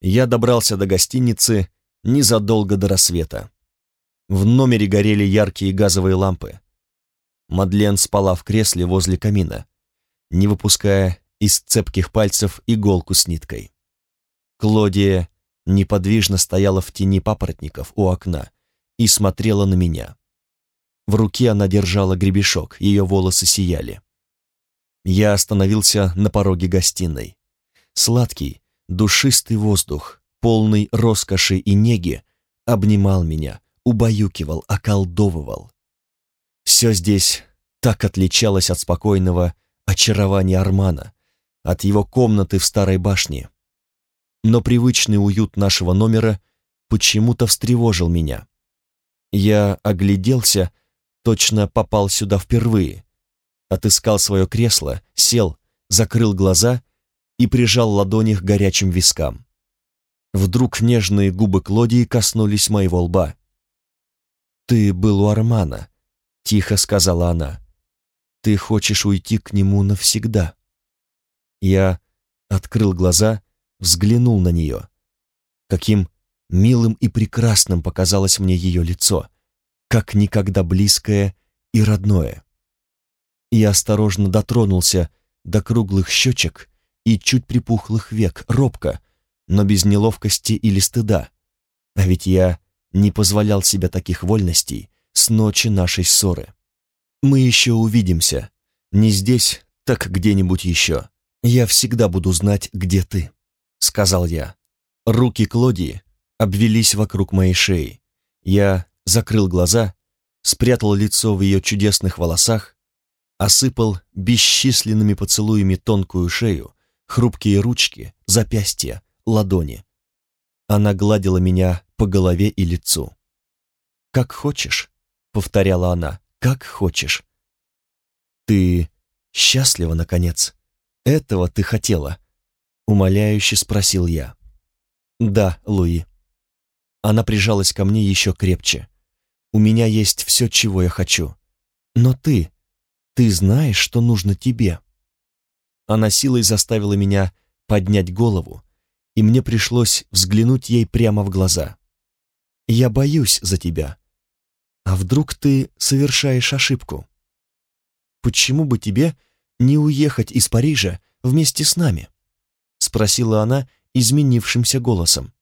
Я добрался до гостиницы незадолго до рассвета. В номере горели яркие газовые лампы. Мадлен спала в кресле возле камина, не выпуская из цепких пальцев иголку с ниткой. Клодия неподвижно стояла в тени папоротников у окна и смотрела на меня. В руке она держала гребешок, ее волосы сияли. Я остановился на пороге гостиной. Сладкий, душистый воздух, полный роскоши и неги, обнимал меня, убаюкивал, околдовывал. Все здесь так отличалось от спокойного очарования Армана, от его комнаты в старой башне. Но привычный уют нашего номера почему-то встревожил меня. Я огляделся, точно попал сюда впервые. Отыскал свое кресло, сел, закрыл глаза и прижал ладони к горячим вискам. Вдруг нежные губы Клодии коснулись моего лба. «Ты был у Армана», — тихо сказала она. «Ты хочешь уйти к нему навсегда». Я открыл глаза, взглянул на нее. Каким милым и прекрасным показалось мне ее лицо, как никогда близкое и родное. Я осторожно дотронулся до круглых щечек и чуть припухлых век, робко, но без неловкости или стыда. А ведь я не позволял себе таких вольностей с ночи нашей ссоры. Мы еще увидимся. Не здесь, так где-нибудь еще. Я всегда буду знать, где ты, — сказал я. Руки Клодии обвелись вокруг моей шеи. Я закрыл глаза, спрятал лицо в ее чудесных волосах, осыпал бесчисленными поцелуями тонкую шею, хрупкие ручки, запястья, ладони. Она гладила меня по голове и лицу. «Как хочешь», — повторяла она, — «как хочешь». «Ты счастлива, наконец? Этого ты хотела?» — умоляюще спросил я. «Да, Луи». Она прижалась ко мне еще крепче. «У меня есть все, чего я хочу. Но ты, ты знаешь, что нужно тебе». Она силой заставила меня поднять голову, и мне пришлось взглянуть ей прямо в глаза. «Я боюсь за тебя. А вдруг ты совершаешь ошибку? Почему бы тебе не уехать из Парижа вместе с нами?» Спросила она изменившимся голосом.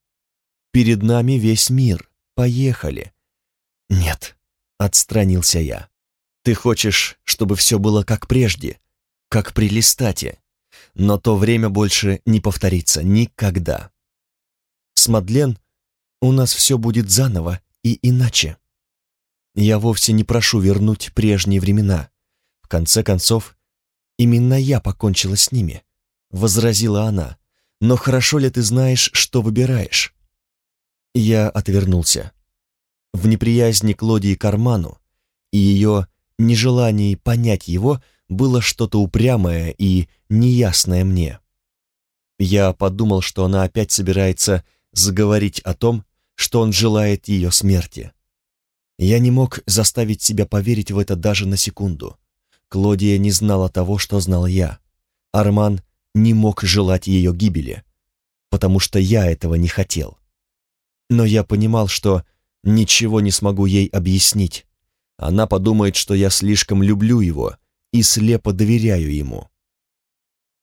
«Перед нами весь мир. Поехали». «Нет», — отстранился я. «Ты хочешь, чтобы все было как прежде, как при Листате, но то время больше не повторится никогда. С Мадлен у нас все будет заново и иначе. Я вовсе не прошу вернуть прежние времена. В конце концов, именно я покончила с ними, — возразила она. Но хорошо ли ты знаешь, что выбираешь? Я отвернулся. В неприязни Клодии Карману и ее нежелании понять его — было что-то упрямое и неясное мне. Я подумал, что она опять собирается заговорить о том, что он желает ее смерти. Я не мог заставить себя поверить в это даже на секунду. Клодия не знала того, что знал я. Арман не мог желать ее гибели, потому что я этого не хотел. Но я понимал, что ничего не смогу ей объяснить. Она подумает, что я слишком люблю его и слепо доверяю ему.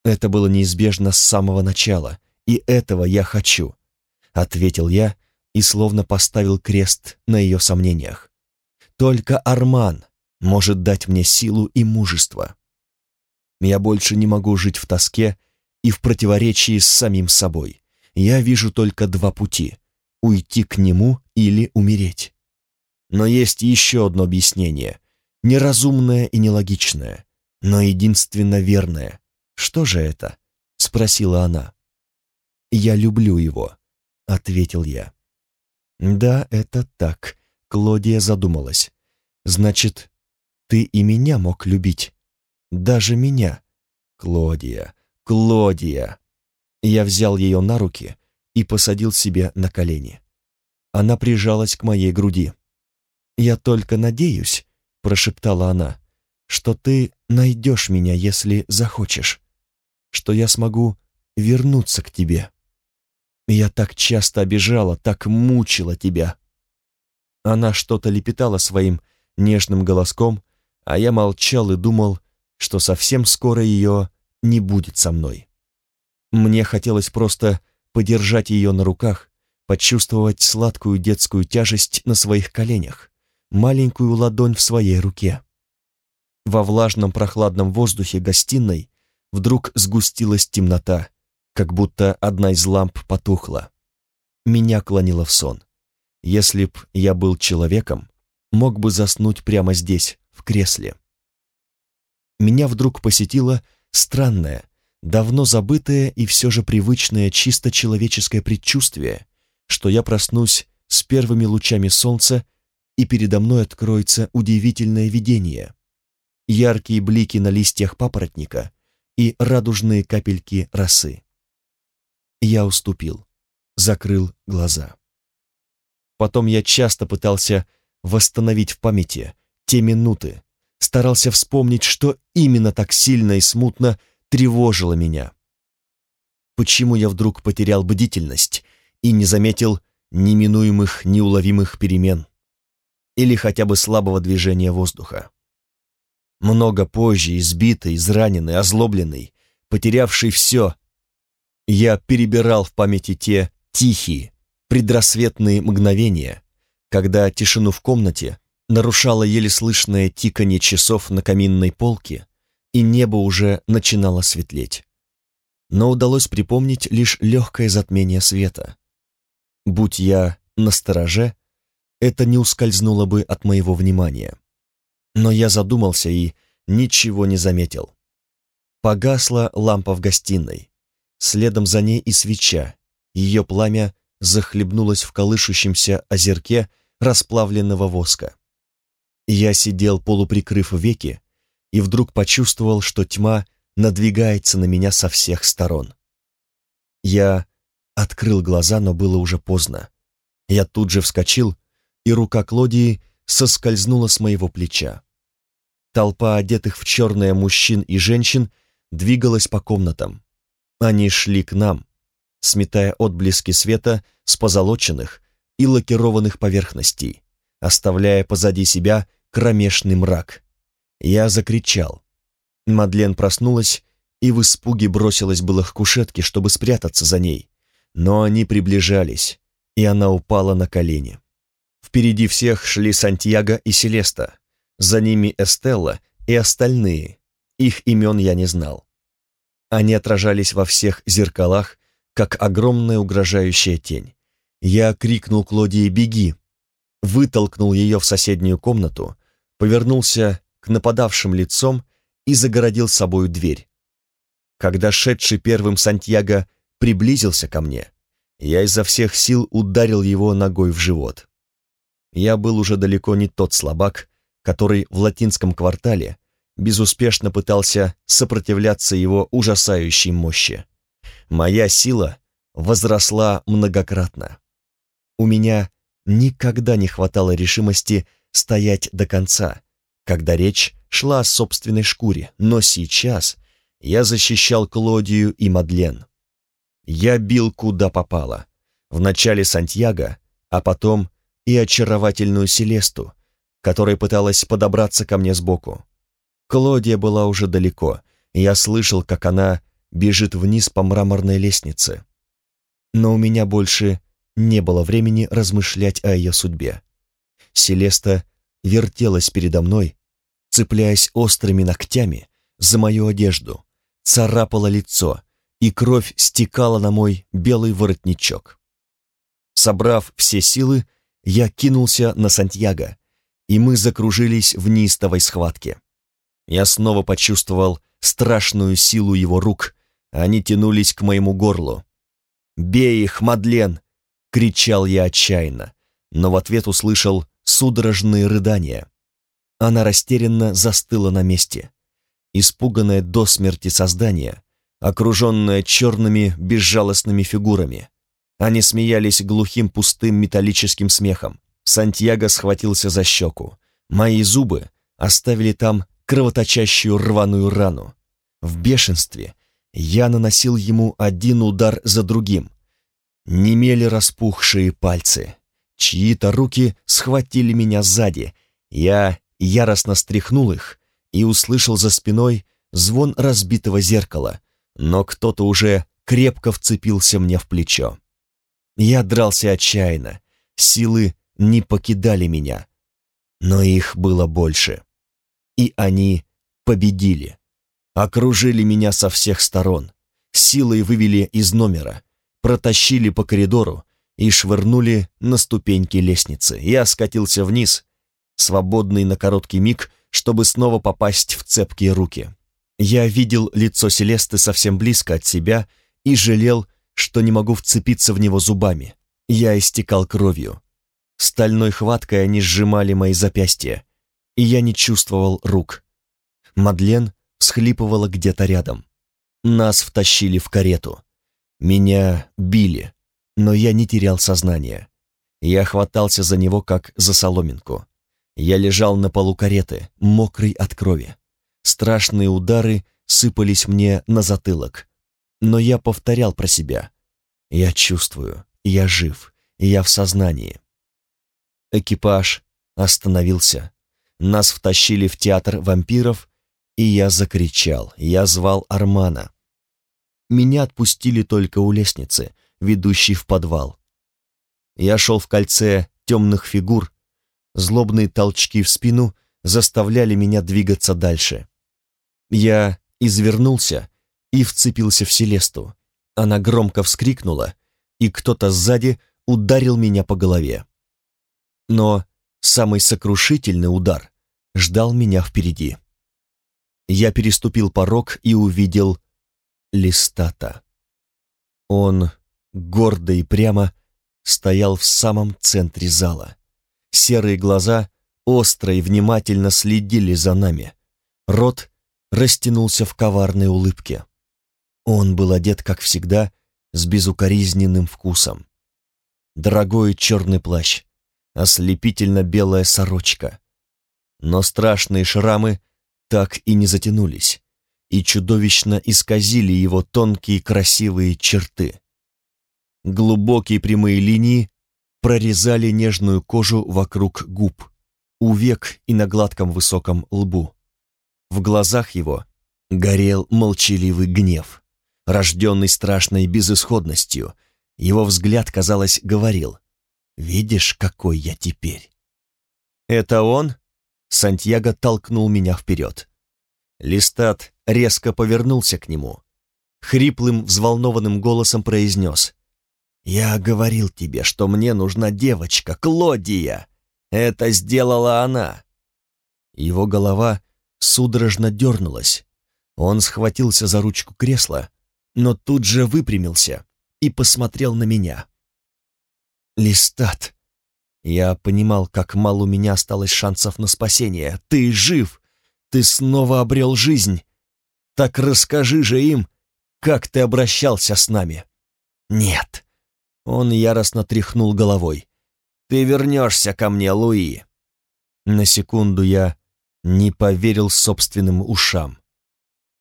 Это было неизбежно с самого начала, и этого я хочу, ответил я и словно поставил крест на ее сомнениях. Только Арман может дать мне силу и мужество. Я больше не могу жить в тоске и в противоречии с самим собой. Я вижу только два пути — уйти к нему или умереть. Но есть еще одно объяснение, неразумное и нелогичное, но единственно верное. Что же это? спросила она. Я люблю его, ответил я. Да, это так. Клодия задумалась. Значит, ты и меня мог любить. Даже меня. Клодия, Клодия. Я взял ее на руки и посадил себе на колени. Она прижалась к моей груди. «Я только надеюсь», прошептала она, что ты найдешь меня, если захочешь, что я смогу вернуться к тебе. Я так часто обижала, так мучила тебя». Она что-то лепетала своим нежным голоском, а я молчал и думал, что совсем скоро ее не будет со мной. Мне хотелось просто подержать ее на руках, почувствовать сладкую детскую тяжесть на своих коленях, маленькую ладонь в своей руке. Во влажном прохладном воздухе гостиной вдруг сгустилась темнота, как будто одна из ламп потухла. Меня клонило в сон. Если б я был человеком, мог бы заснуть прямо здесь, в кресле. Меня вдруг посетило странное, давно забытое и все же привычное чисто человеческое предчувствие, что я проснусь с первыми лучами солнца, и передо мной откроется удивительное видение. Яркие блики на листьях папоротника и радужные капельки росы. Я уступил, закрыл глаза. Потом я часто пытался восстановить в памяти те минуты, старался вспомнить, что именно так сильно и смутно тревожило меня. Почему я вдруг потерял бдительность и не заметил неминуемых, неуловимых перемен или хотя бы слабого движения воздуха. Много позже, избитый, израненный, озлобленный, потерявший все, я перебирал в памяти те тихие, предрассветные мгновения, когда тишину в комнате нарушало еле слышное тиканье часов на каминной полке, и небо уже начинало светлеть. Но удалось припомнить лишь легкое затмение света, Будь я на стороже, это не ускользнуло бы от моего внимания. Но я задумался и ничего не заметил. Погасла лампа в гостиной. Следом за ней и свеча. Ее пламя захлебнулось в колышущемся озерке расплавленного воска. Я сидел, полуприкрыв веки, и вдруг почувствовал, что тьма надвигается на меня со всех сторон. Я Открыл глаза, но было уже поздно. Я тут же вскочил, и рука Клодии соскользнула с моего плеча. Толпа одетых в черное мужчин и женщин двигалась по комнатам. Они шли к нам, сметая отблески света с позолоченных и лакированных поверхностей, оставляя позади себя кромешный мрак. Я закричал. Мадлен проснулась и в испуге бросилась было к кушетке, чтобы спрятаться за ней. Но они приближались, и она упала на колени. Впереди всех шли Сантьяго и Селеста, за ними Эстелла и остальные, их имен я не знал. Они отражались во всех зеркалах, как огромная угрожающая тень. Я крикнул Клодии «Беги!», вытолкнул ее в соседнюю комнату, повернулся к нападавшим лицом и загородил собою дверь. Когда шедший первым Сантьяго приблизился ко мне, я изо всех сил ударил его ногой в живот. Я был уже далеко не тот слабак, который в латинском квартале безуспешно пытался сопротивляться его ужасающей мощи. Моя сила возросла многократно. У меня никогда не хватало решимости стоять до конца, когда речь шла о собственной шкуре, но сейчас я защищал Клодию и Мадлен. Я бил куда попало. Вначале Сантьяго, а потом и очаровательную Селесту, которая пыталась подобраться ко мне сбоку. Клодия была уже далеко, и я слышал, как она бежит вниз по мраморной лестнице. Но у меня больше не было времени размышлять о ее судьбе. Селеста вертелась передо мной, цепляясь острыми ногтями за мою одежду, царапала лицо, и кровь стекала на мой белый воротничок. Собрав все силы, я кинулся на Сантьяго, и мы закружились в неистовой схватке. Я снова почувствовал страшную силу его рук, они тянулись к моему горлу. «Бей их, Мадлен!» — кричал я отчаянно, но в ответ услышал судорожные рыдания. Она растерянно застыла на месте. Испуганное до смерти создание окруженная черными безжалостными фигурами. Они смеялись глухим пустым металлическим смехом. Сантьяго схватился за щеку. Мои зубы оставили там кровоточащую рваную рану. В бешенстве я наносил ему один удар за другим. Немели распухшие пальцы. Чьи-то руки схватили меня сзади. Я яростно стряхнул их и услышал за спиной звон разбитого зеркала, но кто-то уже крепко вцепился мне в плечо. Я дрался отчаянно, силы не покидали меня, но их было больше. И они победили. Окружили меня со всех сторон, силой вывели из номера, протащили по коридору и швырнули на ступеньки лестницы. Я скатился вниз, свободный на короткий миг, чтобы снова попасть в цепкие руки. Я видел лицо Селесты совсем близко от себя и жалел, что не могу вцепиться в него зубами. Я истекал кровью. Стальной хваткой они сжимали мои запястья, и я не чувствовал рук. Мадлен всхлипывала где-то рядом. Нас втащили в карету. Меня били, но я не терял сознание. Я хватался за него, как за соломинку. Я лежал на полу кареты, мокрый от крови. Страшные удары сыпались мне на затылок. Но я повторял про себя. Я чувствую, я жив, я в сознании. Экипаж остановился. Нас втащили в театр вампиров, и я закричал, я звал Армана. Меня отпустили только у лестницы, ведущей в подвал. Я шел в кольце темных фигур, злобные толчки в спину заставляли меня двигаться дальше. Я извернулся и вцепился в Селесту. Она громко вскрикнула, и кто-то сзади ударил меня по голове. Но самый сокрушительный удар ждал меня впереди. Я переступил порог и увидел Листата. Он гордо и прямо стоял в самом центре зала. Серые глаза остро и внимательно следили за нами. Рот растянулся в коварной улыбке. Он был одет, как всегда, с безукоризненным вкусом. Дорогой черный плащ, ослепительно белая сорочка. Но страшные шрамы так и не затянулись и чудовищно исказили его тонкие красивые черты. Глубокие прямые линии прорезали нежную кожу вокруг губ, у век и на гладком высоком лбу. В глазах его горел молчаливый гнев, рожденный страшной безысходностью. Его взгляд, казалось, говорил «Видишь, какой я теперь?» «Это он?» Сантьяго толкнул меня вперед. Листат резко повернулся к нему. Хриплым, взволнованным голосом произнес. «Я говорил тебе, что мне нужна девочка, Клодия. Это сделала она». Его голова судорожно дернулась. Он схватился за ручку кресла, но тут же выпрямился и посмотрел на меня. «Листат!» Я понимал, как мало у меня осталось шансов на спасение. «Ты жив! Ты снова обрел жизнь! Так расскажи же им, как ты обращался с нами!» «Нет!» Он яростно тряхнул головой. «Ты вернешься ко мне, Луи!» На секунду я не поверил собственным ушам.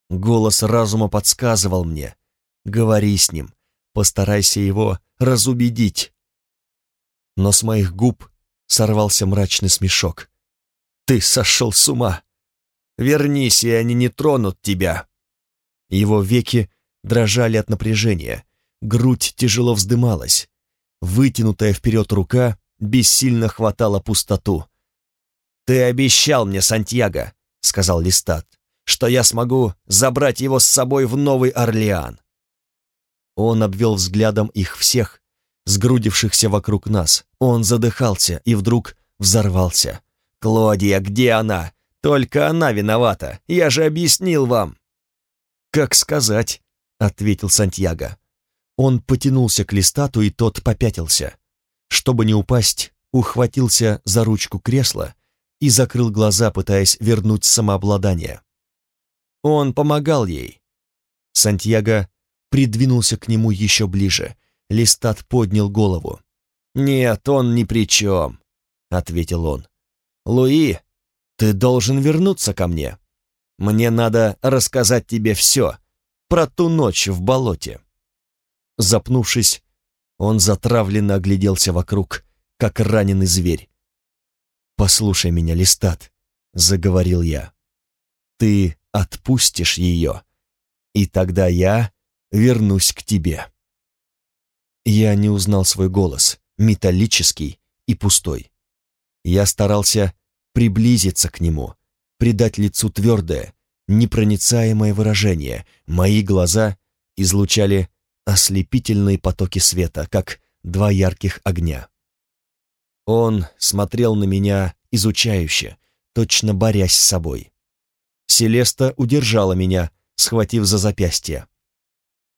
Голос разума подсказывал мне. «Говори с ним, постарайся его разубедить». Но с моих губ сорвался мрачный смешок. «Ты сошел с ума! Вернись, и они не тронут тебя!» Его веки дрожали от напряжения, грудь тяжело вздымалась. Вытянутая вперед рука бессильно хватала пустоту. «Ты обещал мне, Сантьяго», — сказал Листат, «что я смогу забрать его с собой в Новый Орлеан». Он обвел взглядом их всех, сгрудившихся вокруг нас. Он задыхался и вдруг взорвался. «Клодия, где она? Только она виновата. Я же объяснил вам». «Как сказать?» — ответил Сантьяго. Он потянулся к листату, и тот попятился. Чтобы не упасть, ухватился за ручку кресла и закрыл глаза, пытаясь вернуть самообладание. Он помогал ей. Сантьяго придвинулся к нему еще ближе. Листат поднял голову. «Нет, он ни при чем», — ответил он. «Луи, ты должен вернуться ко мне. Мне надо рассказать тебе все про ту ночь в болоте». Запнувшись, Он затравленно огляделся вокруг, как раненый зверь. «Послушай меня, Листат», — заговорил я. «Ты отпустишь ее, и тогда я вернусь к тебе». Я не узнал свой голос, металлический и пустой. Я старался приблизиться к нему, придать лицу твердое, непроницаемое выражение. Мои глаза излучали ослепительные потоки света, как два ярких огня. Он смотрел на меня изучающе, точно борясь с собой. Селеста удержала меня, схватив за запястье.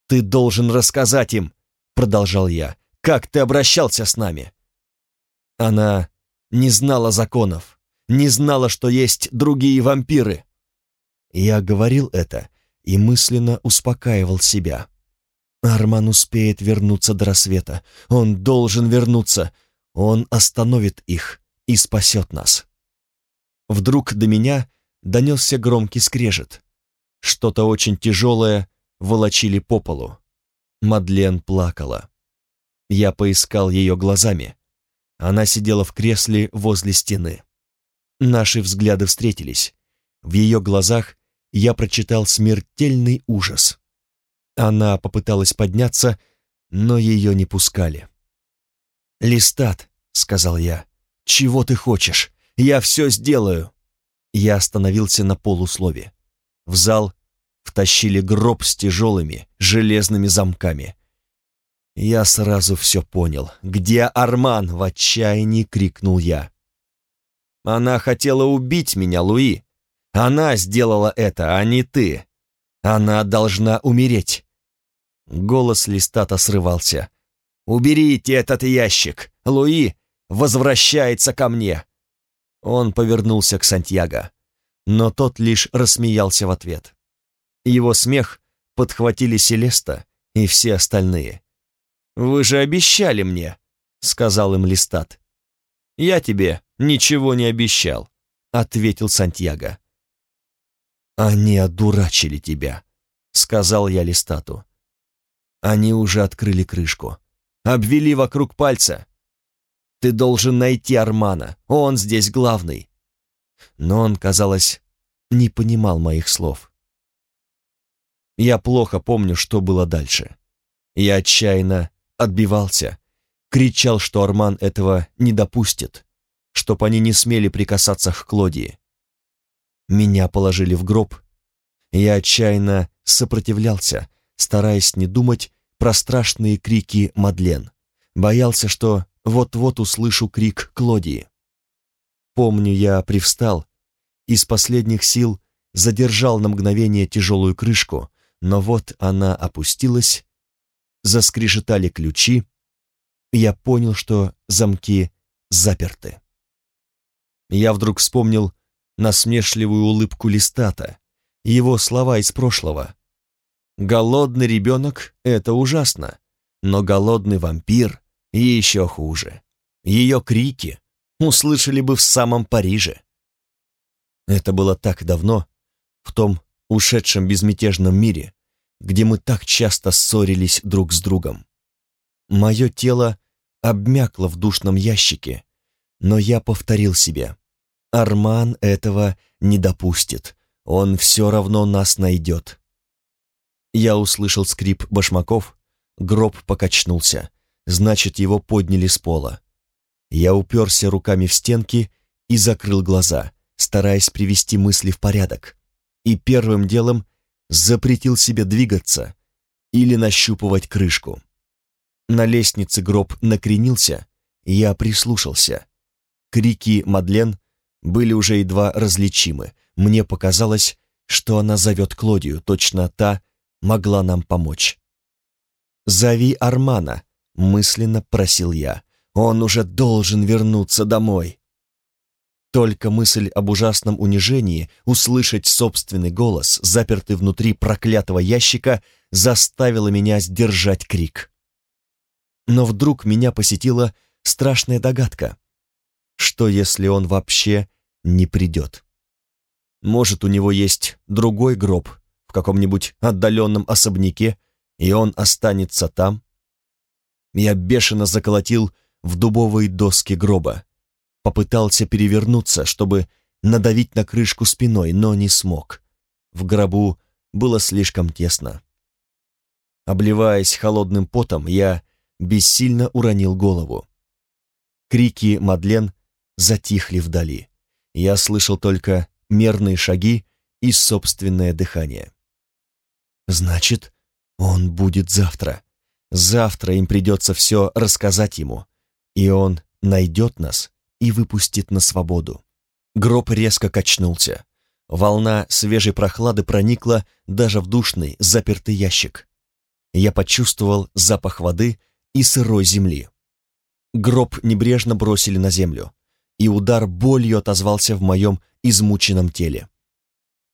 «Ты должен рассказать им», — продолжал я, — «как ты обращался с нами». Она не знала законов, не знала, что есть другие вампиры. Я говорил это и мысленно успокаивал себя. Арман успеет вернуться до рассвета. Он должен вернуться. Он остановит их и спасет нас. Вдруг до меня донесся громкий скрежет. Что-то очень тяжелое волочили по полу. Мадлен плакала. Я поискал ее глазами. Она сидела в кресле возле стены. Наши взгляды встретились. В ее глазах я прочитал смертельный ужас. Она попыталась подняться, но ее не пускали. «Листат», — сказал я, — «чего ты хочешь? Я все сделаю». Я остановился на полуслове. В зал втащили гроб с тяжелыми железными замками. Я сразу все понял. «Где Арман?» — в отчаянии крикнул я. «Она хотела убить меня, Луи. Она сделала это, а не ты. Она должна умереть». Голос Листата срывался. «Уберите этот ящик! Луи возвращается ко мне!» Он повернулся к Сантьяго, но тот лишь рассмеялся в ответ. Его смех подхватили Селеста и все остальные. «Вы же обещали мне», — сказал им Листат. «Я тебе ничего не обещал», — ответил Сантьяго. «Они одурачили тебя», — сказал я Листату. Они уже открыли крышку. Обвели вокруг пальца. «Ты должен найти Армана, он здесь главный». Но он, казалось, не понимал моих слов. Я плохо помню, что было дальше. Я отчаянно отбивался, кричал, что Арман этого не допустит, чтоб они не смели прикасаться к Клодии. Меня положили в гроб. Я отчаянно сопротивлялся, стараясь не думать про страшные крики Мадлен. Боялся, что вот-вот услышу крик Клодии. Помню, я привстал, из последних сил задержал на мгновение тяжелую крышку, но вот она опустилась, заскрежетали ключи, я понял, что замки заперты. Я вдруг вспомнил насмешливую улыбку Листата, его слова из прошлого. «Голодный ребенок — это ужасно, но голодный вампир — еще хуже. Ее крики услышали бы в самом Париже». Это было так давно, в том ушедшем безмятежном мире, где мы так часто ссорились друг с другом. Мое тело обмякло в душном ящике, но я повторил себе, Арман этого не допустит, он все равно нас найдет. Я услышал скрип башмаков, гроб покачнулся, значит, его подняли с пола. Я уперся руками в стенки и закрыл глаза, стараясь привести мысли в порядок, и первым делом запретил себе двигаться или нащупывать крышку. На лестнице гроб накренился, я прислушался. Крики Мадлен были уже едва различимы. Мне показалось, что она зовет Клодию, точно та могла нам помочь. «Зови Армана», — мысленно просил я. «Он уже должен вернуться домой». Только мысль об ужасном унижении, услышать собственный голос, запертый внутри проклятого ящика, заставила меня сдержать крик. Но вдруг меня посетила страшная догадка. Что, если он вообще не придет? Может, у него есть другой гроб в каком-нибудь отдаленном особняке, и он останется там? Я бешено заколотил в дубовые доски гроба. Попытался перевернуться, чтобы надавить на крышку спиной, но не смог. В гробу было слишком тесно. Обливаясь холодным потом, я бессильно уронил голову. Крики Мадлен затихли вдали. Я слышал только мерные шаги и собственное дыхание. Значит, он будет завтра. Завтра им придется все рассказать ему, и он найдет нас и выпустит на свободу. Гроб резко качнулся. Волна свежей прохлады проникла даже в душный, запертый ящик. Я почувствовал запах воды и сырой земли. Гроб небрежно бросили на землю, и удар болью отозвался в моем измученном теле.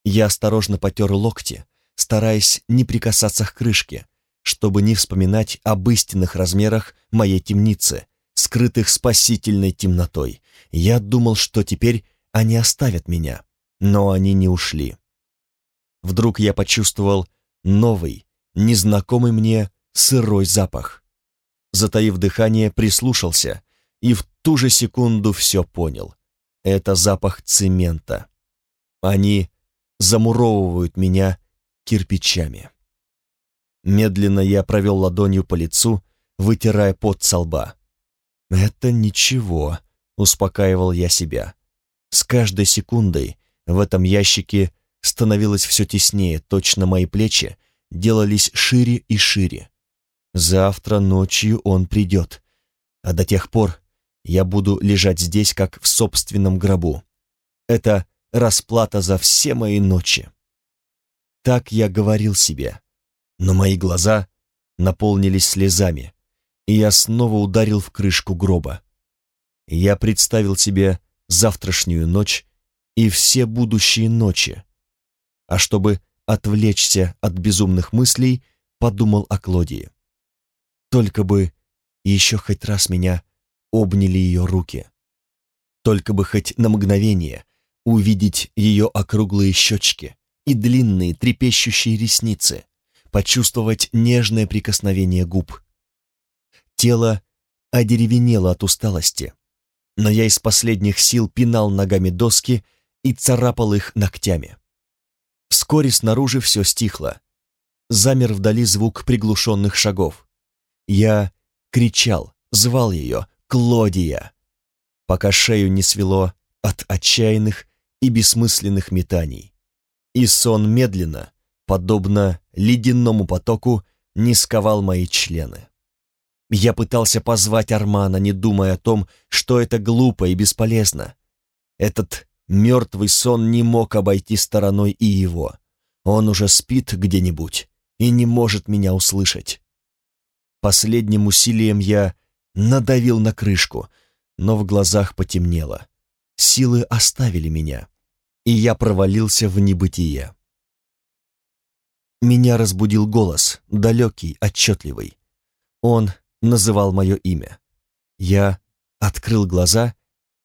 Я осторожно потер локти, стараясь не прикасаться к крышке, чтобы не вспоминать об истинных размерах моей темницы, скрытых спасительной темнотой. Я думал, что теперь они оставят меня, но они не ушли. Вдруг я почувствовал новый, незнакомый мне сырой запах. Затаив дыхание, прислушался и в ту же секунду все понял. Это запах цемента. Они замуровывают меня кирпичами. Медленно я провел ладонью по лицу, вытирая пот со лба. «Это ничего», — успокаивал я себя. С каждой секундой в этом ящике становилось все теснее, точно мои плечи делались шире и шире. Завтра ночью он придет, а до тех пор я буду лежать здесь, как в собственном гробу. Это расплата за все мои ночи. Так я говорил себе, но мои глаза наполнились слезами, и я снова ударил в крышку гроба. Я представил себе завтрашнюю ночь и все будущие ночи, а чтобы отвлечься от безумных мыслей, подумал о Клодии. Только бы еще хоть раз меня обняли ее руки. Только бы хоть на мгновение увидеть ее округлые щечки и длинные трепещущие ресницы, почувствовать нежное прикосновение губ. Тело одеревенело от усталости, но я из последних сил пинал ногами доски и царапал их ногтями. Вскоре снаружи все стихло. Замер вдали звук приглушенных шагов. Я кричал, звал ее «Клодия!», пока шею не свело от отчаянных и бессмысленных метаний. И сон медленно, подобно ледяному потоку, не сковал мои члены. Я пытался позвать Армана, не думая о том, что это глупо и бесполезно. Этот мертвый сон не мог обойти стороной и его. Он уже спит где-нибудь и не может меня услышать. Последним усилием я надавил на крышку, но в глазах потемнело. Силы оставили меня и я провалился в небытие. Меня разбудил голос, далекий, отчетливый. Он называл мое имя. Я открыл глаза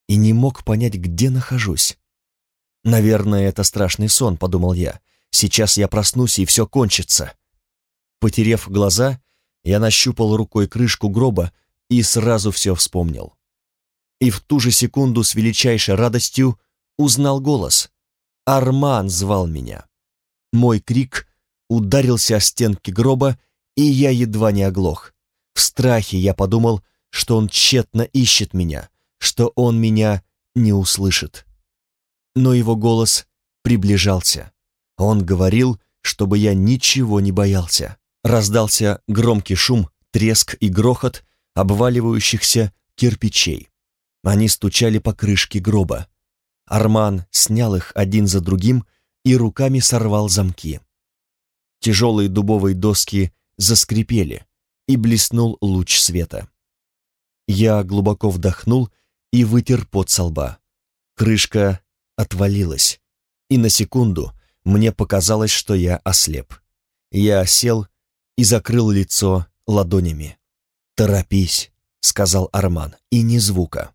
и не мог понять, где нахожусь. «Наверное, это страшный сон», — подумал я. «Сейчас я проснусь, и все кончится». Потерев глаза, я нащупал рукой крышку гроба и сразу все вспомнил. И в ту же секунду с величайшей радостью узнал голос. Арман звал меня. Мой крик ударился о стенки гроба, и я едва не оглох. В страхе я подумал, что он тщетно ищет меня, что он меня не услышит. Но его голос приближался. Он говорил, чтобы я ничего не боялся. Раздался громкий шум, треск и грохот обваливающихся кирпичей. Они стучали по крышке гроба. Арман снял их один за другим и руками сорвал замки. Тяжелые дубовые доски заскрипели, и блеснул луч света. Я глубоко вдохнул и вытер пот со лба. Крышка отвалилась, и на секунду мне показалось, что я ослеп. Я сел и закрыл лицо ладонями. «Торопись», — сказал Арман, — «и ни звука».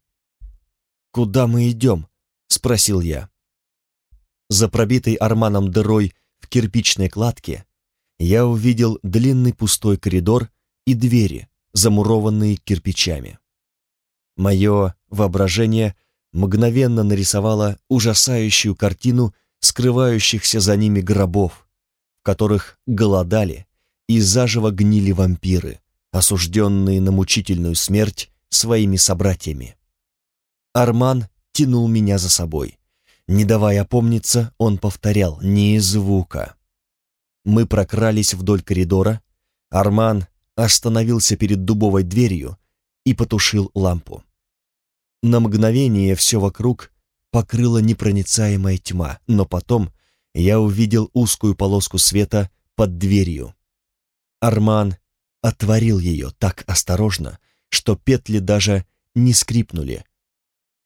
«Куда мы идем?» — спросил я. За пробитой Арманом дырой в кирпичной кладке я увидел длинный пустой коридор и двери, замурованные кирпичами. Мое воображение мгновенно нарисовало ужасающую картину скрывающихся за ними гробов, в которых голодали и заживо гнили вампиры, осужденные на мучительную смерть своими собратьями. Арман тянул меня за собой. Не давая опомниться, он повторял «ни звука». Мы прокрались вдоль коридора. Арман остановился перед дубовой дверью и потушил лампу. На мгновение все вокруг покрыла непроницаемая тьма, но потом я увидел узкую полоску света под дверью. Арман отворил ее так осторожно, что петли даже не скрипнули,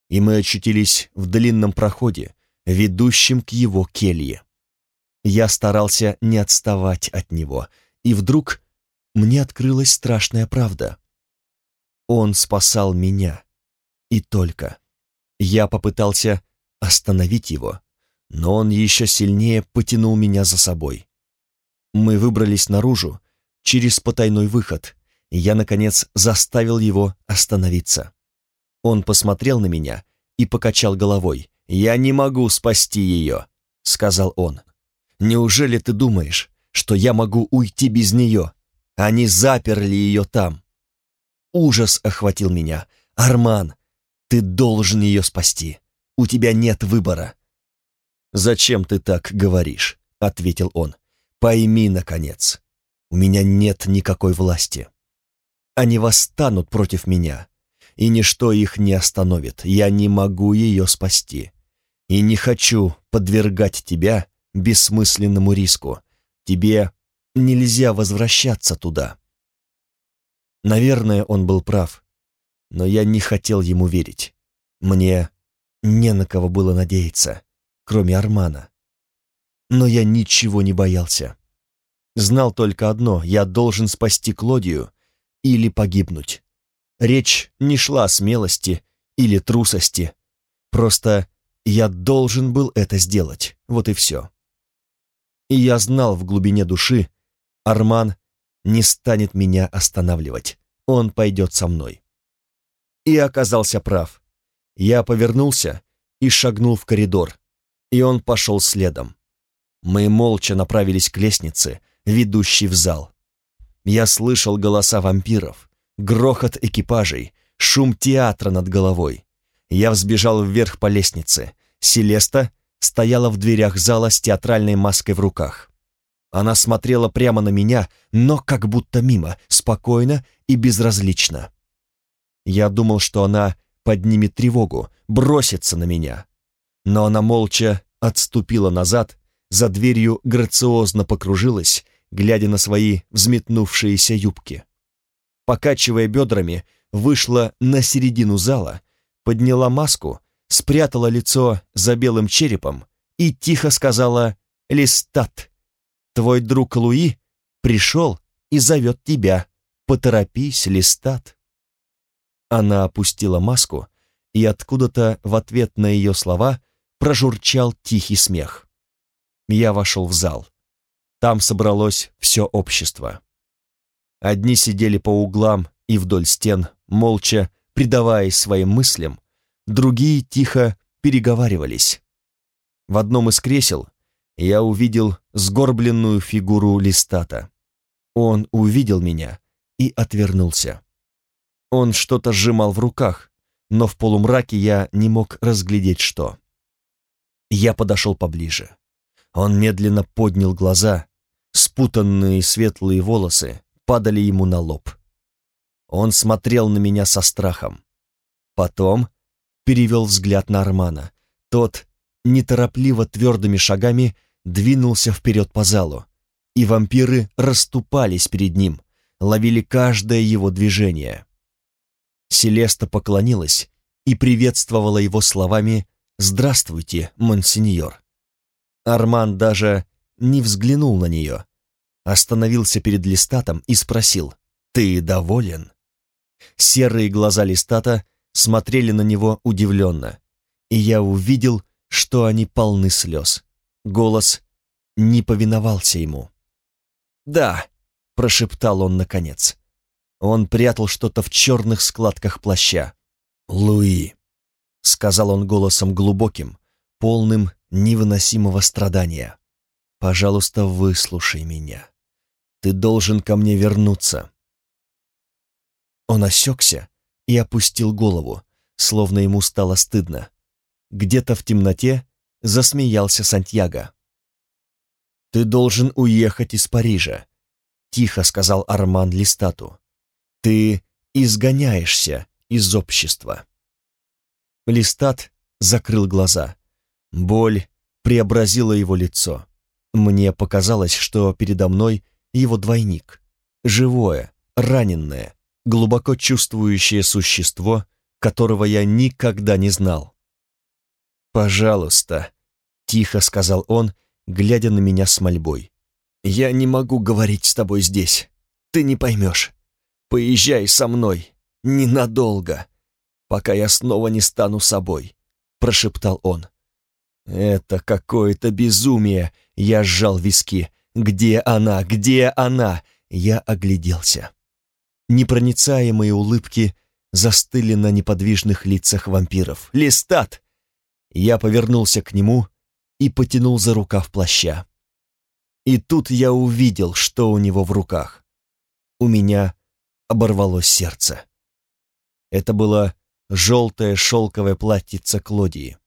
и мы очутились в длинном проходе, ведущем к его келье. Я старался не отставать от него, и вдруг мне открылась страшная правда. Он спасал меня, и только. Я попытался остановить его, но он еще сильнее потянул меня за собой. Мы выбрались наружу, через потайной выход, я, наконец, заставил его остановиться. Он посмотрел на меня и покачал головой. «Я не могу спасти ее», — сказал он. «Неужели ты думаешь, что я могу уйти без нее? Они заперли ее там». Ужас охватил меня. «Арман, ты должен ее спасти. У тебя нет выбора». «Зачем ты так говоришь?» — ответил он. «Пойми, наконец, у меня нет никакой власти. Они восстанут против меня, и ничто их не остановит. Я не могу ее спасти. И не хочу подвергать тебя бессмысленному риску. Тебе нельзя возвращаться туда». Наверное, он был прав но я не хотел ему верить. Мне не на кого было надеяться, кроме Армана. Но я ничего не боялся. Знал только одно — я должен спасти Клодию или погибнуть. Речь не шла о смелости или трусости. Просто я должен был это сделать, вот и все. И я знал в глубине души, Арман не станет меня останавливать, он пойдет со мной и оказался прав. Я повернулся и шагнул в коридор, и он пошел следом. Мы молча направились к лестнице, ведущей в зал. Я слышал голоса вампиров, грохот экипажей, шум театра над головой. Я взбежал вверх по лестнице. Селеста стояла в дверях зала с театральной маской в руках. Она смотрела прямо на меня, но как будто мимо, спокойно и безразлично. Я думал, что она поднимет тревогу, бросится на меня. Но она молча отступила назад, за дверью грациозно покружилась, глядя на свои взметнувшиеся юбки. Покачивая бедрами, вышла на середину зала, подняла маску, спрятала лицо за белым черепом и тихо сказала «Листат, твой друг Луи пришел и зовет тебя. Поторопись, Листат». Она опустила маску, и откуда-то в ответ на ее слова прожурчал тихий смех. Я вошел в зал. Там собралось все общество. Одни сидели по углам и вдоль стен, молча предаваясь своим мыслям, другие тихо переговаривались. В одном из кресел я увидел сгорбленную фигуру листата. Он увидел меня и отвернулся. Он что-то сжимал в руках, но в полумраке я не мог разглядеть, что. Я подошел поближе. Он медленно поднял глаза, спутанные светлые волосы падали ему на лоб. Он смотрел на меня со страхом. Потом перевел взгляд на Армана. Тот неторопливо твердыми шагами двинулся вперед по залу, и вампиры расступались перед ним, ловили каждое его движение. Селеста поклонилась и приветствовала его словами «Здравствуйте, монсеньор». Арман даже не взглянул на нее, остановился перед Листатом и спросил «Ты доволен?» Серые глаза Листата смотрели на него удивленно, и я увидел, что они полны слез. Голос не повиновался ему. «Да», — прошептал он наконец, Он прятал что-то в черных складках плаща. «Луи», — сказал он голосом глубоким, полным невыносимого страдания, — «пожалуйста, выслушай меня. Ты должен ко мне вернуться». Он осекся и опустил голову, словно ему стало стыдно. Где-то в темноте засмеялся Сантьяго. «Ты должен уехать из Парижа», — тихо сказал Арман Листату. «Ты изгоняешься из общества». Листат закрыл глаза. Боль преобразила его лицо. Мне показалось, что передо мной его двойник. Живое, раненное, глубоко чувствующее существо, которого я никогда не знал. «Пожалуйста», — тихо сказал он, глядя на меня с мольбой. «Я не могу говорить с тобой здесь. Ты не поймешь. Поезжай со мной. Ненадолго. Пока я снова не стану собой», — прошептал он. «Это какое-то безумие!» Я сжал виски. «Где она? Где она?» Я огляделся. Непроницаемые улыбки застыли на неподвижных лицах вампиров. «Листат!» Я повернулся к нему и потянул за рукав плаща. И тут я увидел, что у него в руках. У меня оборвалось сердце. Это было желтое шелковое платьице Клодии.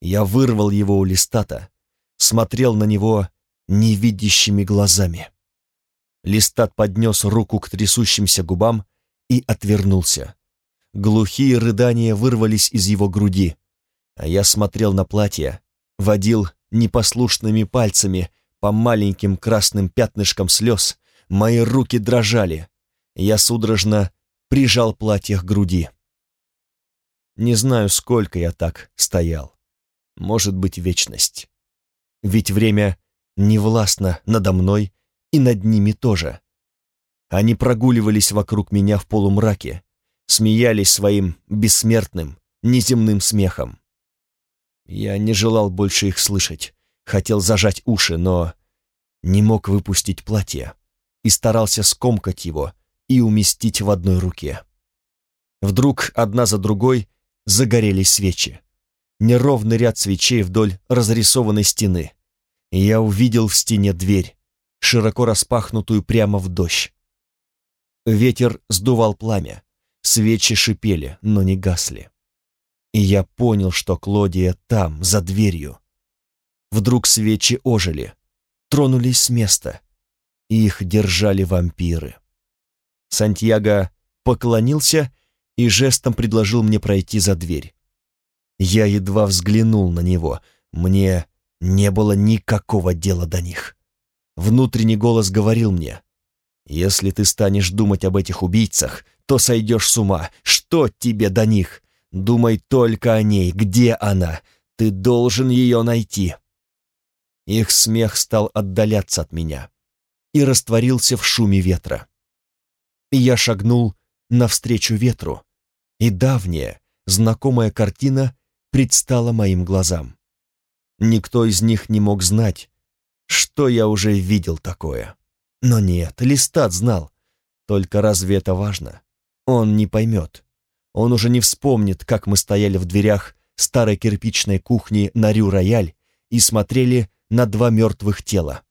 Я вырвал его у листата, смотрел на него невидящими глазами. Листат поднес руку к трясущимся губам и отвернулся. Глухие рыдания вырвались из его груди а я смотрел на платье, водил непослушными пальцами по маленьким красным пятнышкам слез, мои руки дрожали, я судорожно прижал платье к груди. Не знаю, сколько я так стоял. Может быть, вечность. Ведь время не властно надо мной и над ними тоже. Они прогуливались вокруг меня в полумраке, смеялись своим бессмертным, неземным смехом. Я не желал больше их слышать, хотел зажать уши, но не мог выпустить платье и старался скомкать его и уместить в одной руке. Вдруг одна за другой загорелись свечи. Неровный ряд свечей вдоль разрисованной стены. Я увидел в стене дверь, широко распахнутую прямо в дождь. Ветер сдувал пламя, свечи шипели, но не гасли. И я понял, что Клодия там, за дверью. Вдруг свечи ожили, тронулись с места, и их держали вампиры. Сантьяго поклонился и жестом предложил мне пройти за дверь. Я едва взглянул на него, мне не было никакого дела до них. Внутренний голос говорил мне, «Если ты станешь думать об этих убийцах, то сойдешь с ума. Что тебе до них? Думай только о ней. Где она? Ты должен ее найти. Их смех стал отдаляться от меня и растворился в шуме ветра. И я шагнул навстречу ветру, и давняя, знакомая картина предстала моим глазам. Никто из них не мог знать, что я уже видел такое. Но нет, Листат знал. Только разве это важно? Он не поймет. Он уже не вспомнит, как мы стояли в дверях старой кирпичной кухни на Рю-Рояль и смотрели на два мертвых тела.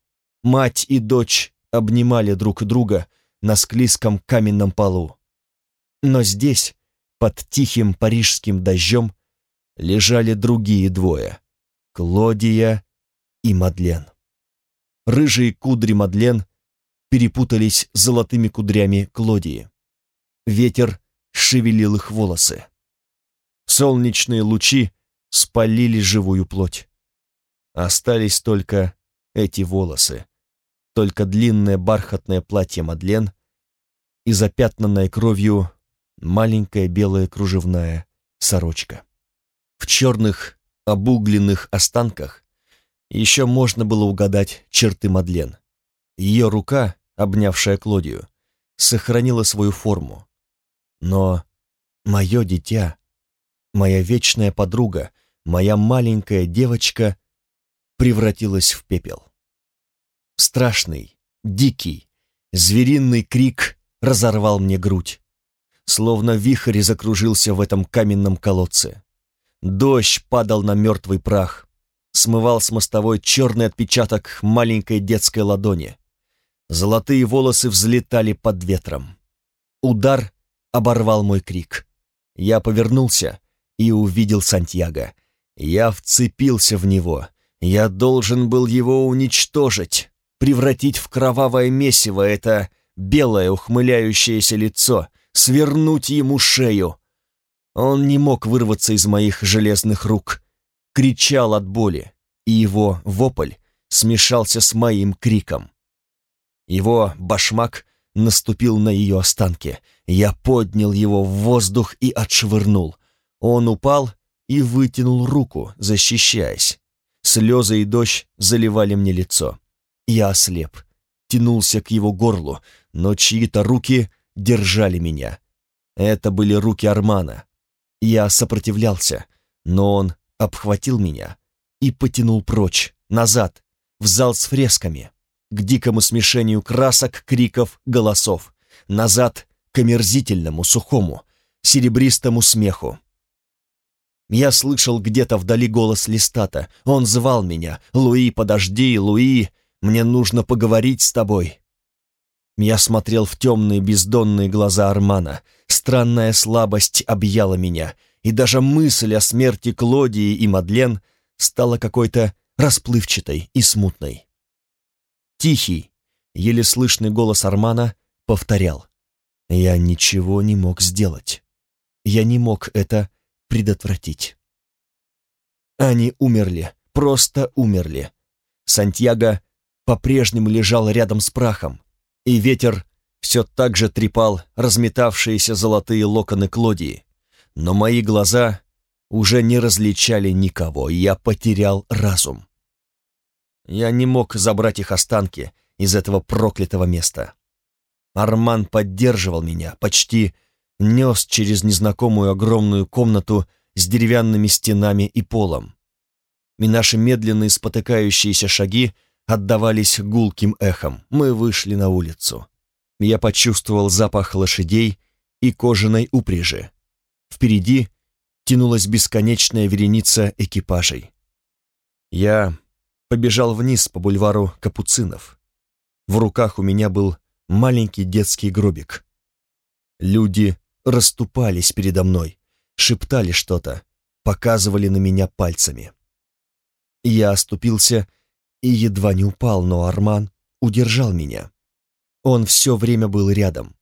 Мать и дочь обнимали друг друга на склизком каменном полу. Но здесь, под тихим парижским дождем, лежали другие двое — Клодия и Мадлен. Рыжие кудри Мадлен перепутались с золотыми кудрями Клодии. Ветер шевелил их волосы. Солнечные лучи спалили живую плоть. Остались только эти волосы, только длинное бархатное платье Мадлен и запятнанная кровью маленькая белая кружевная сорочка. В черных обугленных останках еще можно было угадать черты Мадлен. Ее рука, обнявшая Клодию, сохранила свою форму, но мое дитя, моя вечная подруга, моя маленькая девочка превратилась в пепел. Страшный, дикий, звериный крик разорвал мне грудь. Словно вихрь закружился в этом каменном колодце. Дождь падал на мертвый прах, смывал с мостовой черный отпечаток маленькой детской ладони. Золотые волосы взлетали под ветром. Удар оборвал мой крик. Я повернулся и увидел Сантьяго. Я вцепился в него. Я должен был его уничтожить, превратить в кровавое месиво это белое ухмыляющееся лицо, свернуть ему шею. Он не мог вырваться из моих железных рук, кричал от боли, и его вопль смешался с моим криком. Его башмак наступил на ее останки. Я поднял его в воздух и отшвырнул. Он упал и вытянул руку, защищаясь. Слезы и дождь заливали мне лицо. Я ослеп, тянулся к его горлу, но чьи-то руки держали меня. Это были руки Армана. Я сопротивлялся, но он обхватил меня и потянул прочь, назад, в зал с фресками, к дикому смешению красок, криков, голосов, назад к омерзительному, сухому, серебристому смеху. Я слышал где-то вдали голос Листата. Он звал меня. «Луи, подожди, Луи, мне нужно поговорить с тобой». Я смотрел в темные бездонные глаза Армана. Странная слабость объяла меня, и даже мысль о смерти Клодии и Мадлен стала какой-то расплывчатой и смутной. Тихий, еле слышный голос Армана повторял. Я ничего не мог сделать. Я не мог это предотвратить. Они умерли, просто умерли. Сантьяго по-прежнему лежал рядом с прахом, и ветер все так же трепал разметавшиеся золотые локоны Клодии. Но мои глаза уже не различали никого, и я потерял разум. Я не мог забрать их останки из этого проклятого места. Арман поддерживал меня, почти нес через незнакомую огромную комнату с деревянными стенами и полом. И наши медленные спотыкающиеся шаги отдавались гулким эхом. Мы вышли на улицу. Я почувствовал запах лошадей и кожаной упряжи. Впереди тянулась бесконечная вереница экипажей. Я побежал вниз по бульвару Капуцинов. В руках у меня был маленький детский гробик. Люди расступались передо мной, шептали что-то, показывали на меня пальцами. Я оступился и едва не упал, но Арман удержал меня. Он все время был рядом.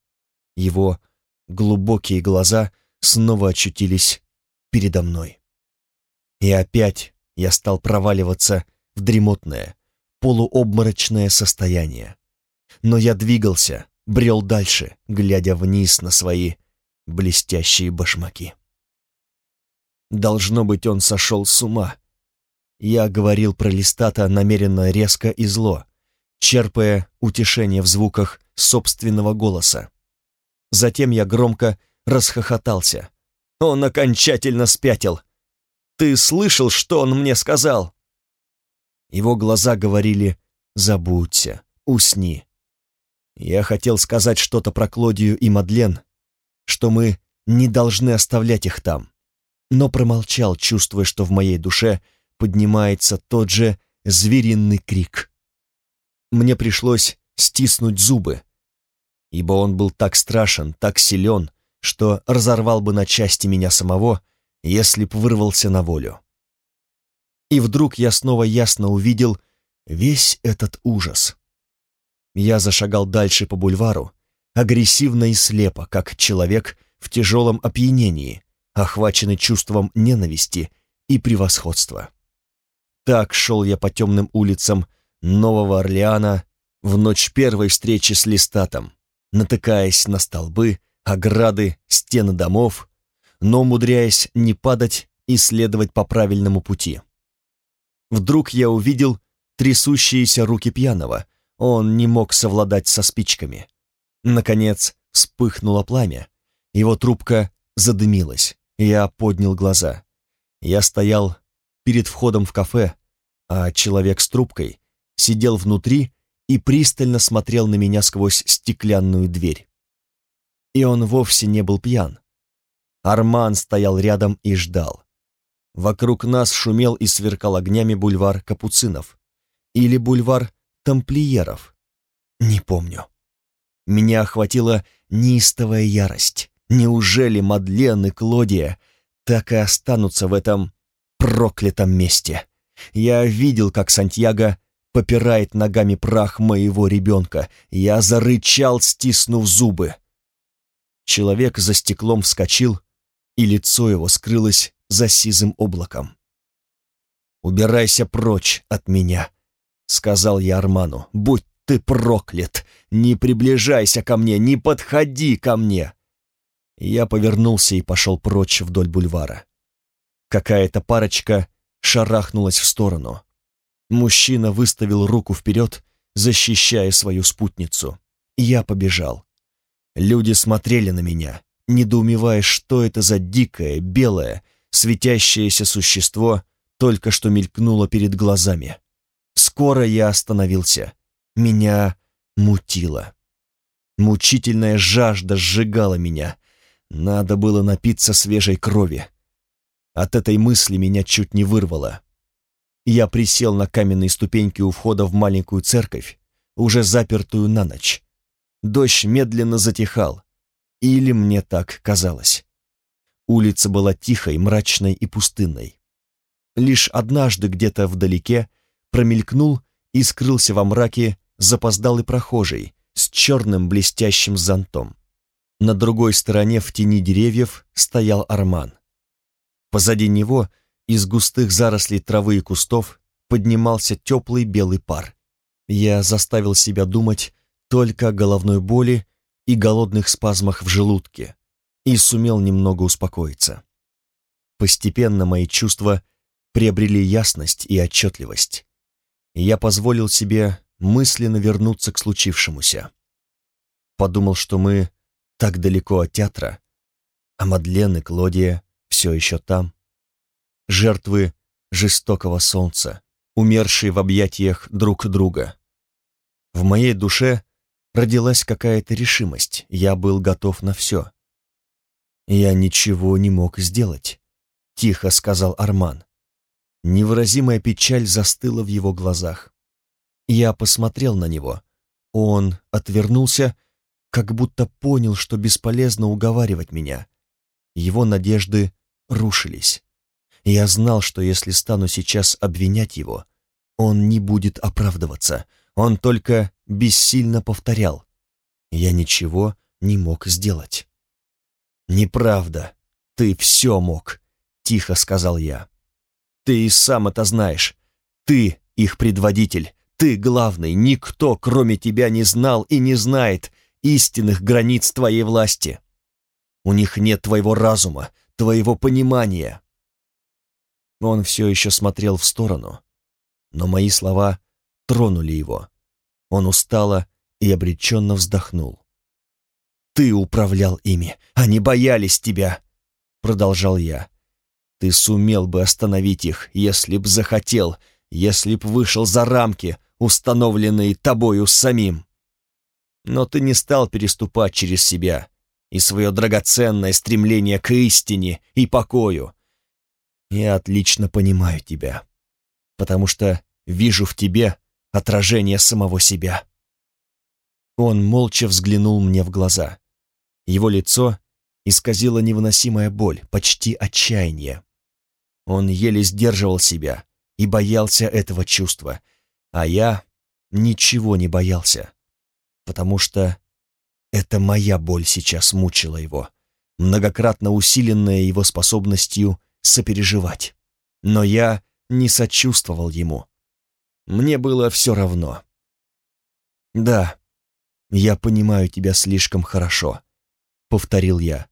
Его глубокие глаза снова очутились передо мной. И опять я стал проваливаться в дремотное, полуобморочное состояние. Но я двигался, брел дальше, глядя вниз на свои блестящие башмаки. Должно быть, он сошел с ума. Я говорил про листата намеренно резко и зло, черпая утешение в звуках собственного голоса. Затем я громко расхохотался. Он окончательно спятил. «Ты слышал, что он мне сказал?» Его глаза говорили «Забудься, усни». Я хотел сказать что-то про Клодию и Мадлен, что мы не должны оставлять их там, но промолчал, чувствуя, что в моей душе поднимается тот же звериный крик. Мне пришлось стиснуть зубы, ибо он был так страшен, так силен, что разорвал бы на части меня самого, если б вырвался на волю. И вдруг я снова ясно увидел весь этот ужас. Я зашагал дальше по бульвару, агрессивно и слепо, как человек в тяжелом опьянении, охваченный чувством ненависти и превосходства. Так шел я по темным улицам Нового Орлеана в ночь первой встречи с Листатом, натыкаясь на столбы, ограды, стены домов, но умудряясь не падать и следовать по правильному пути. Вдруг я увидел трясущиеся руки пьяного, он не мог совладать со спичками. Наконец вспыхнуло пламя. Его трубка задымилась. Я поднял глаза. Я стоял перед входом в кафе, а человек с трубкой сидел внутри и пристально смотрел на меня сквозь стеклянную дверь. И он вовсе не был пьян. Арман стоял рядом и ждал. Вокруг нас шумел и сверкал огнями бульвар Капуцинов. Или бульвар Тамплиеров. Не помню. Меня охватила неистовая ярость. Неужели Мадлен и Клодия так и останутся в этом проклятом месте? Я видел, как Сантьяго попирает ногами прах моего ребенка. Я зарычал, стиснув зубы. Человек за стеклом вскочил, и лицо его скрылось за сизым облаком. «Убирайся прочь от меня», — сказал я Арману. «Будь ты проклят! Не приближайся ко мне, не подходи ко мне!» Я повернулся и пошел прочь вдоль бульвара. Какая-то парочка шарахнулась в сторону. Мужчина выставил руку вперед, защищая свою спутницу. Я побежал. Люди смотрели на меня, недоумевая, что это за дикое, белое, светящееся существо только что мелькнуло перед глазами. Скоро я остановился. Меня мутило. Мучительная жажда сжигала меня. Надо было напиться свежей крови. От этой мысли меня чуть не вырвало. Я присел на каменные ступеньки у входа в маленькую церковь, уже запертую на ночь. Дождь медленно затихал. Или мне так казалось. Улица была тихой, мрачной и пустынной. Лишь однажды где-то вдалеке промелькнул и скрылся во мраке запоздалый прохожий с черным блестящим зонтом. На другой стороне в тени деревьев стоял Арман. Позади него из густых зарослей травы и кустов поднимался теплый белый пар. Я заставил себя думать только о головной боли и голодных спазмах в желудке и сумел немного успокоиться. Постепенно мои чувства приобрели ясность и отчетливость. Я позволил себе мысленно вернуться к случившемуся. Подумал, что мы так далеко от театра, а Мадлен и Клодия все еще там. Жертвы жестокого солнца, умершие в объятиях друг друга. В моей душе родилась какая-то решимость, я был готов на все. «Я ничего не мог сделать», — тихо сказал Арман. Невыразимая печаль застыла в его глазах. Я посмотрел на него. Он отвернулся, как будто понял, что бесполезно уговаривать меня. Его надежды рушились. Я знал, что если стану сейчас обвинять его, он не будет оправдываться. Он только бессильно повторял. Я ничего не мог сделать. «Неправда. Ты все мог», — тихо сказал я. «Ты и сам это знаешь. Ты их предводитель. Ты главный, никто, кроме тебя, не знал и не знает истинных границ твоей власти. У них нет твоего разума, твоего понимания. Он все еще смотрел в сторону, но мои слова тронули его. Он устало и обреченно вздохнул. «Ты управлял ими, они боялись тебя!» — продолжал я. «Ты сумел бы остановить их, если б захотел, если б вышел за рамки, установленные тобою самим. Но ты не стал переступать через себя и свое драгоценное стремление к истине и покою. Я отлично понимаю тебя, потому что вижу в тебе отражение самого себя. Он молча взглянул мне в глаза. Его лицо исказило невыносимая боль, почти отчаяние. Он еле сдерживал себя и боялся этого чувства — а я ничего не боялся, потому что это моя боль сейчас мучила его, многократно усиленная его способностью сопереживать. Но я не сочувствовал ему. Мне было все равно. «Да, я понимаю тебя слишком хорошо», — повторил я.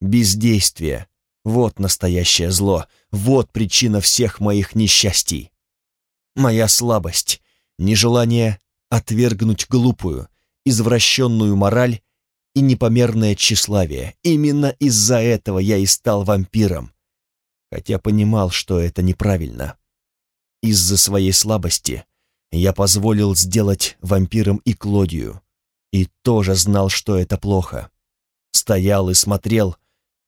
«Бездействие — вот настоящее зло, вот причина всех моих несчастий моя слабость, нежелание отвергнуть глупую, извращенную мораль и непомерное тщеславие. Именно из-за этого я и стал вампиром, хотя понимал, что это неправильно. Из-за своей слабости я позволил сделать вампиром и Клодию, и тоже знал, что это плохо. Стоял и смотрел,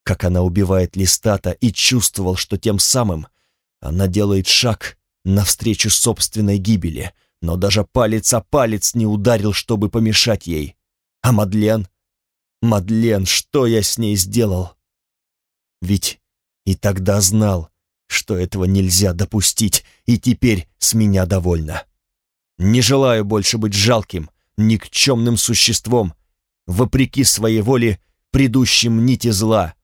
как она убивает Листата, и чувствовал, что тем самым она делает шаг навстречу собственной гибели, но даже палец о палец не ударил, чтобы помешать ей. А Мадлен? Мадлен, что я с ней сделал? Ведь и тогда знал, что этого нельзя допустить, и теперь с меня довольно. Не желаю больше быть жалким, никчемным существом, вопреки своей воле, предыдущим нити зла,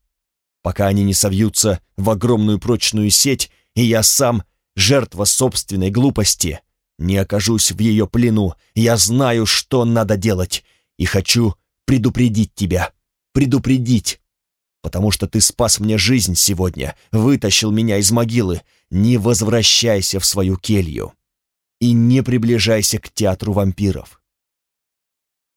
пока они не совьются в огромную прочную сеть, и я сам, жертва собственной глупости, не окажусь в ее плену. Я знаю, что надо делать, и хочу предупредить тебя, предупредить, потому что ты спас мне жизнь сегодня, вытащил меня из могилы. Не возвращайся в свою келью и не приближайся к театру вампиров.